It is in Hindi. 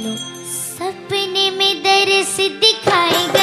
सपने में दर्श दिखाएगा।